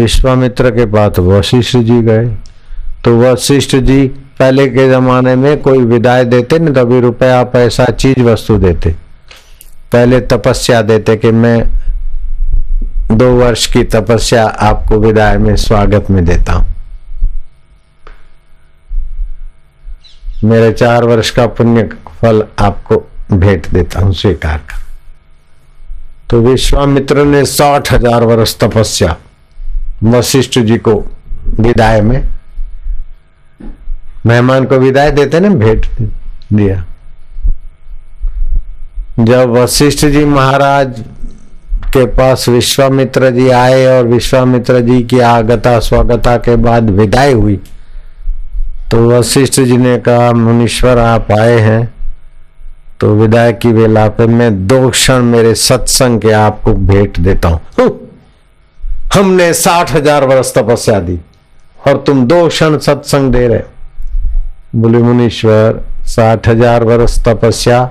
विश्वामित्र के पास वशिष्ठ जी गए। तो वशिष्ठ जी पहले के जमाने में कोई विदाई देते न, तभी रुपया पैसा चीज़ वस्तु देते। पहले तपस्या देते कि मैं दो वर्ष की तपस्या आपको विदाई में स्वागत में देता हूँ। मेरे चार वर्ष का पुण्य फल आपको भेंट देता हूँ, स्वीकार कर। तो विश्वामित्र ने साठ हज़ार वर्ष तपस्या वशिष्ठ जी को विदाई में, मेहमान को विदाई देते ना, भेंट दिया। जब वशिष्ठ जी महाराज के पास विश्वामित्र जी आए और विश्वामित्र जी की आगता स्वागता के बाद विदाई हुई तो वशिष्ठ जी ने कहा, मुनीश्वर आप आए हैं तो विदाई की वेला पे मैं दो क्षण मेरे सत्संग के आपको भेंट देता हूँ। हमने साठ हज़ार वर्ष तपस्या दी और तुम दो क्षण सत्संग दे रहे। बोले, मुनीश्वर, साठ हज़ार वर्ष तपस्या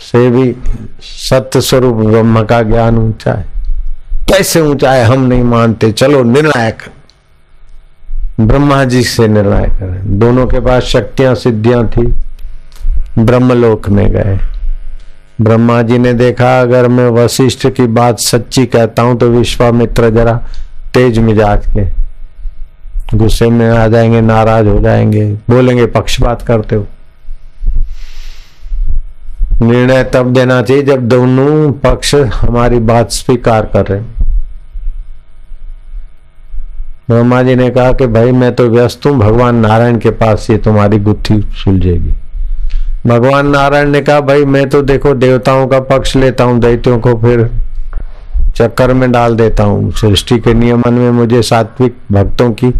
से भी सत्य स्वरूप ब्रह्म का ज्ञान ऊँचा है। कैसे ऊँचा है हम नहीं मानते। चलो, निर्णायक। ब्रह्मा जी से निर्णय करें दोनों के पास शक्तियाँ, सिद्धियाँ थी। ब्रह्मलोक में गए। ब्रह्मा जी ने देखा, अगर मैं वशिष्ठ की बात सच्ची कहता हूँ तो विश्वामित्र जरा तेज मिजाज के गुस्से में आ जाएँगे, नाराज़ हो जाएँगे, बोलेंगे पक्षपात करते हो। निर्णय तब देना चाहिए जब दोनों पक्ष हमारी बात स्वीकार कर रहे ब्रह्मा जी ने कहा कि भाई, मैं तो व्यस्त हूँ, भगवान नारायण के पास ये तुम्हारी गुत्थी सुलझेगी। भगवान नारायण ने कहा, भाई, मैं तो देखो देवताओं का पक्ष लेता हूँ, दैत्यों को फिर चक्कर में डाल देता हूँ। सृष्टि के नियमन में मुझे सात्विक भक्तों की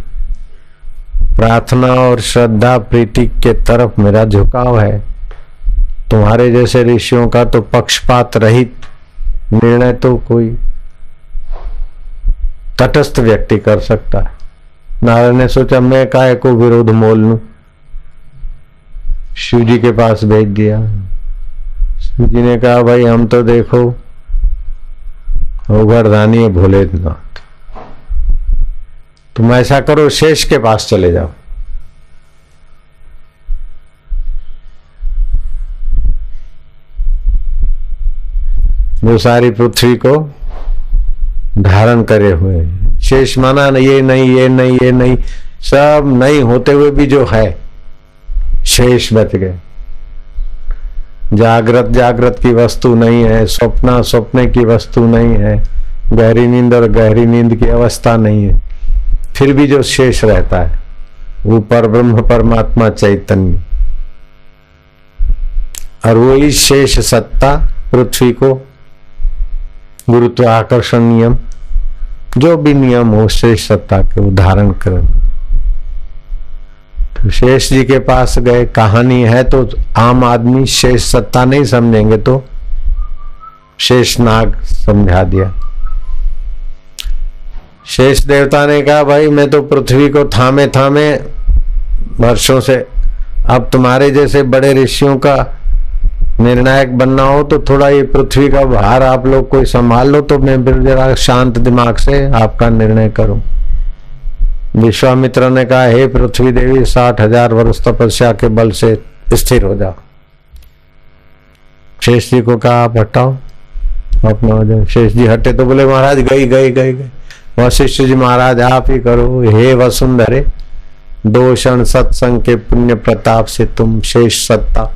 प्रार्थना और श्रद्धा, प्रीति के तरफ़ मेरा झुकाव है। तुम्हारे जैसे ऋषियों का तो पक्षपात रहित निर्णय तो कोई तटस्थ व्यक्ति कर सकता है। नारायण ने सोचा, मैं काय को विरोध मोल लू? शिव जी के पास भेज दिया। शिव जी ने कहा, भाई, हम तो देखो उगरदानी भोलेनाथ। तुम ऐसा करो, शेष के पास चले जाओ। वो सारी पृथ्वी को धारण करे हुए शेष माना, ये नहीं ये नहीं ये नहीं। सब नहीं होते हुए भी जो है शेष बच गए। जागृत जागृत की वस्तु नहीं है, स्वप्ना, स्वप्न की वस्तु नहीं है, गहरी नींद और गहरी नींद की अवस्था नहीं है। फिर भी जो शेष रहता है, वो पर ब्रह्म, परमात्मा, चैतन्य। और वही शेष सत्ता, पृथ्वी को, गुरुत्व आकर्षण नियम, जो भी नियम हो, शेष सत्ता के उदाहरण कर। शेष जी के पास गए कहानी है तो आम आदमी शेष सत्ता नहीं समझेंगे तो शेष नाग समझा दिया। शेष देवता ने कहा, भाई, मैं तो पृथ्वी को थामे थामे वर्षों से, अब तुम्हारे जैसे बड़े ऋषियों का निर्णायक बनना हो तो थोड़ा ये पृथ्वी का भार आप लोग कोई संभाल लो तो मैं फिर जरा शांत दिमाग से आपका निर्णय करूँ। विश्वामित्र ने कहा, हे पृथ्वी देवी साठ हज़ार वर्ष तपस्या के बल से स्थिर हो जाओ। शेष जी को कहा, आप हटाओ। अपना हो जाओ शेष जी हटे तो बोले, महाराज, गई गई गई गई। वशिष्ठ जी महाराज, आप ही करो। हे वसुंधरे, दो क्षण सत्संग के पुण्य प्रताप से तुम शेष सत्ता,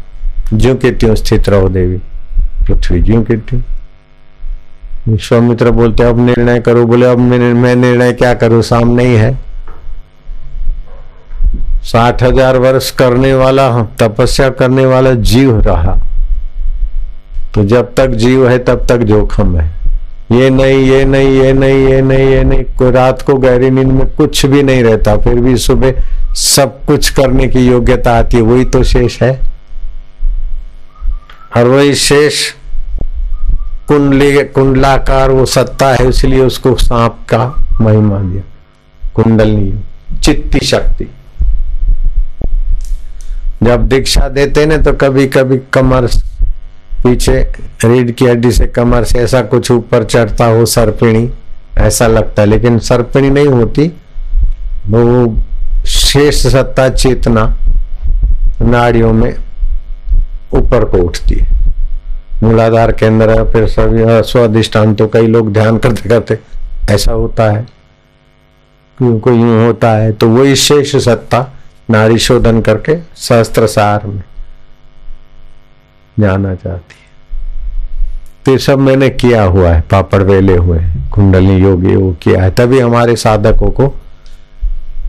ज्यो के त्यों स्थित रहो देवी। पृथ्वी ज्यो के त्यों। विश्वामित्र बोलते, अब निर्णय करो। बोले, अब मैं निर्णय क्या करूँ? सामने ही है। साठ हज़ार वर्ष करने वाला तपस्या करने वाला जीव रहा। तो जब तक जीव है, तब तक जोखम है। ये नहीं ये नहीं ये नहीं ये नहीं ये नहीं, कोई रात को गहरी नींद में कुछ भी नहीं रहता, फिर भी सुबह सब कुछ करने की योग्यता आती है, वही तो शेष है। और वही शेष, कुंडली, कुंडलाकार, वो सत्ता है, इसलिए उसको सांप का महिमा दिया। कुंडलनी, चित्ती शक्ति। जब दीक्षा देते ने तो कभी कभी कमर पीछे रीढ़ की हड्डी से कमर से ऐसा कुछ ऊपर चढ़ता हो, सरपिणी, ऐसा लगता है। लेकिन सरपिणी नहीं होती। वो शेष सत्ता चेतना नाड़ियों में ऊपर को उठती है। मूलाधार केंद्र है, फिर सभी स्वादिष्टान तो कई लोग ध्यान करते करते ऐसा होता है। कोई यूँ होता है तो वही शेष सत्ता नारी शोधन करके सहस्त्र सार में जाना चाहती है। तो सब मैंने किया हुआ है, पापड़ वेले हुए कुंडली योगी वो किया है। तभी हमारे साधकों को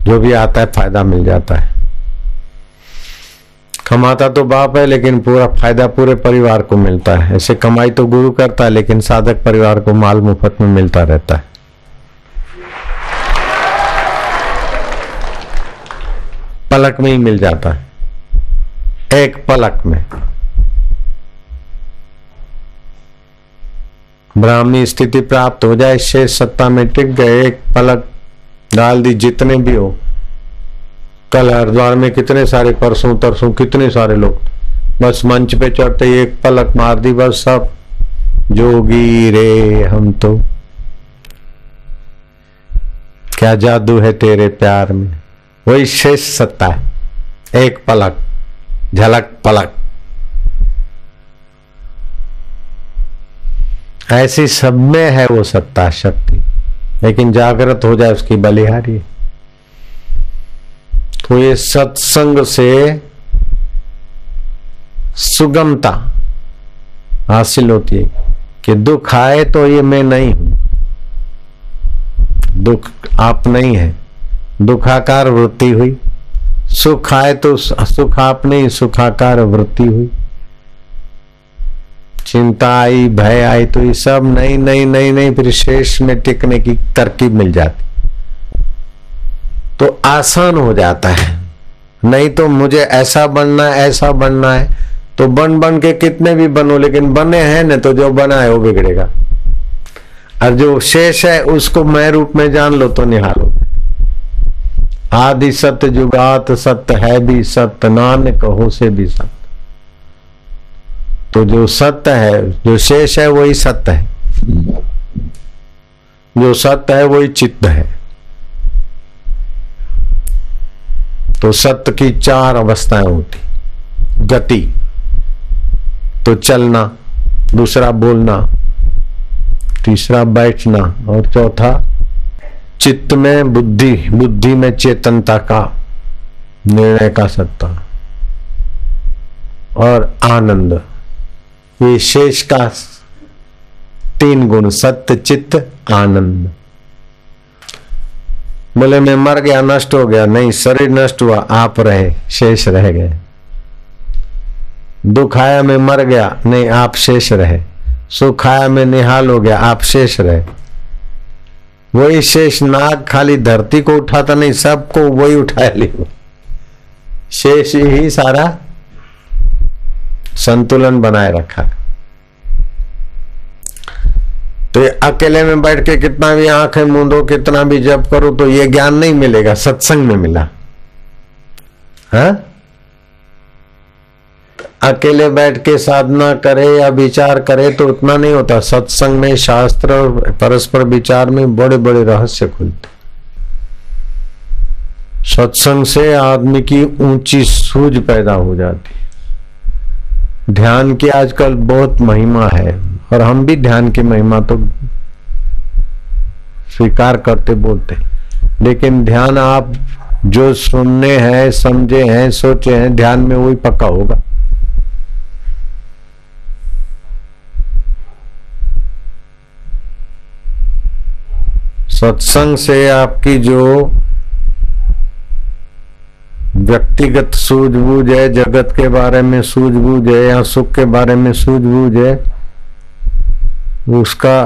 जो भी आता है फ़ायदा मिल जाता है। कमाता तो बाप है, लेकिन पूरा फ़ायदा पूरे परिवार को मिलता है। ऐसे कमाई तो गुरु करता है, लेकिन साधक परिवार को माल मुफ़्त में मिलता रहता है। पलक में ही मिल जाता है। एक पलक में। ब्राह्मी स्थिति प्राप्त हो जाए, शेष सत्ता में टिक गए, एक पलक डाल दी, जितने भी हो। कल हरिद्वार में कितने सारे परसों, तरसों, कितने सारे लोग। बस मंच पे चढ़ते एक पलक मार दी, बस सब जोगी रे हम तो। क्या जादू है तेरे प्यार में? वही शेष सत्ता है। एक पलक, झलक पलक। ऐसी सब में है वो सत्ता, शक्ति। लेकिन जागृत हो जाए उसकी बलिहारी। तो ये सत्संग से सुगमता हासिल होती है कि दुख आए तो ये मैं नहीं हूँ। दुख आप नहीं है। दुखाकार वृत्ति हुई। सुख आए तो सुख आपने, सुखाकार वृत्ति हुई। चिंता आई, भय आई तो ये सब नई नई नई नई फिर शेष में टिकने की तरकीब मिल जाती। तो आसान हो जाता है। नहीं तो मुझे ऐसा बनना है, ऐसा बनना है। तो बन बन के कितने भी बनो, लेकिन बने हैं ना तो जो बना है वो बिगड़ेगा। और जो शेष है, उसको मैं रूप में जान लो तो निहालो। आदि सत्य जुगात सत्य है भी सत्य नान कहो से भी सत्य। तो जो सत्य है, जो शेष है, वही सत्य है। जो सत्य है, वही चित्त है। तो सत्य की चार अवस्थाएँ होती। गति तो चलना, दूसरा बोलना, तीसरा बैठना, और चौथा चित्त में बुद्धि बुद्धि में चेतनता का निर्णय का सत्ता और आनंद। ये शेष का तीन गुण, सत्य, चित्त, आनंद। बोले, मैं मर गया, नष्ट हो गया। नहीं, शरीर नष्ट हुआ, आप रहे, शेष रह गए। दुख आया, मैं मर गया। नहीं, आप शेष रहे। सुख आया, मैं निहाल हो गया, आप शेष रहे। वही शेष नाग खाली धरती को उठाता नहीं, सबको वही उठाया लिया शेष ही सारा संतुलन बनाए रखा। तो ये अकेले में बैठ के कितना भी आँखें मूंदो कितना भी जप करो तो ये ज्ञान नहीं मिलेगा, सत्संग में मिला। हा? अकेले बैठ के साधना करे या विचार करे तो उतना नहीं होता। सत्संग में शास्त्र और परस्पर विचार में बड़े बड़े रहस्य खुलते सत्संग से आदमी की ऊँची सूझ पैदा हो जाती ध्यान की आजकल बहुत महिमा है और हम भी ध्यान की महिमा तो स्वीकार करते बोलते लेकिन ध्यान आप जो सुनने हैं, समझे हैं, सोचे हैं, ध्यान में वही पक्का होगा। सत्संग से आपकी जो व्यक्तिगत सूझबूझ है, जगत के बारे में सूझबूझ है, या सुख के बारे में सूझबूझ है, उसका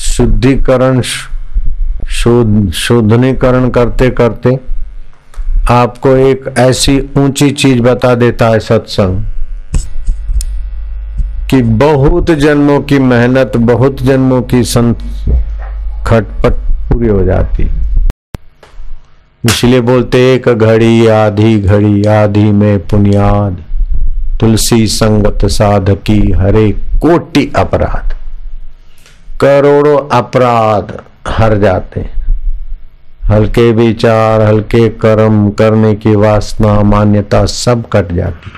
शुद्धिकरण, शोध, शोधनीकरण करते करते आपको एक ऐसी ऊँची चीज़ बता देता है सत्संग कि बहुत जन्मों की मेहनत, बहुत जन्मों की संत खटपट पूरी हो जाती। इसलिए बोलते, एक घड़ी, आधी घड़ी, आधी में पुनियाद। तुलसी संगत साधकी, हरे कोटि अपराध। करोड़ों अपराध हर जाते हल्के विचार, हल्के कर्म, करने की वासना, मान्यता सब कट जाती।